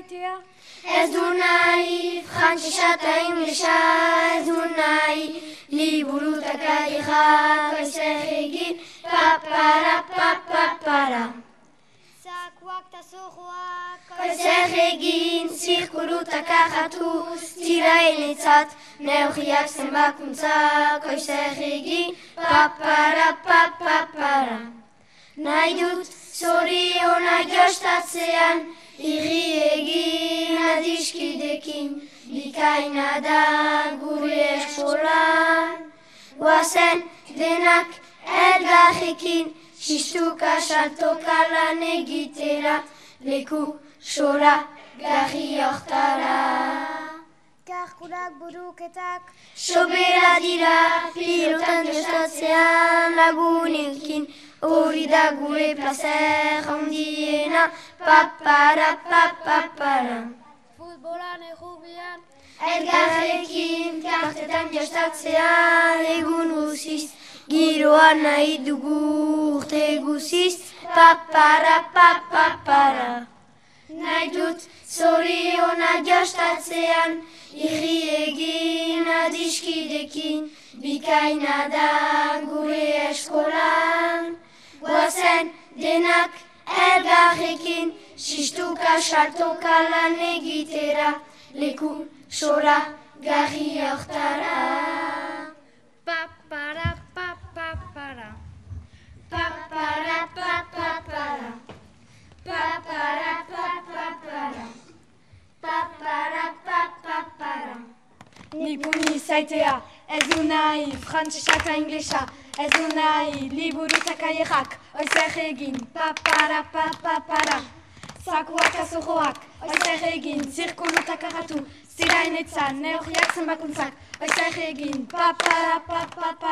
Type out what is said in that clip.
zaitea? Ez du nahi, frantzesa eta inglesa, ez du nahi, liburutak aiexak, oizer egin, papara, papapara. Zakuak ta zojoak, Oizer egin, zirkurutak ahatu, ziraenetzat, neurriak zenbakuntzak, oizer egin, papara, papapara. Nahi dut, zorionak jostatzean, irri egin adiskidekin, bikaina da gure eskolan. Guazen denak elgarrekin, Xistuka saltoka lan egitera, leku sora garri hortara. karkurak buruketak, Sobera dira pilotan jostatzean lagunekin, hori da gure placer handiena, papara, papapara. futbolan errubian, Elgarrekin kartetan jostatzean egun guziz, giroan nahi dugu urte guziz, papara, papapara. Nahi dut zoriona jostatzean, irri egin adiskidekin, bikaina da gure eskolan. Denak elgarrekin, sistuka saltoka lan egitera, leku sora garri hortara. Papara, papapara. Papara, papapara. Papara, papapara. Papara, papapara. Nipuni zaitea, ez du nahi, frantzesa eta inglesa, ez du nahi, liburutak aiexak, oizer egin, papara, papapara. Zakuak azojoak, oizer egin, zirkulutak arratu, ziraenetzan, neurriak zenbakuntzak, oizer egin, papara, papapara.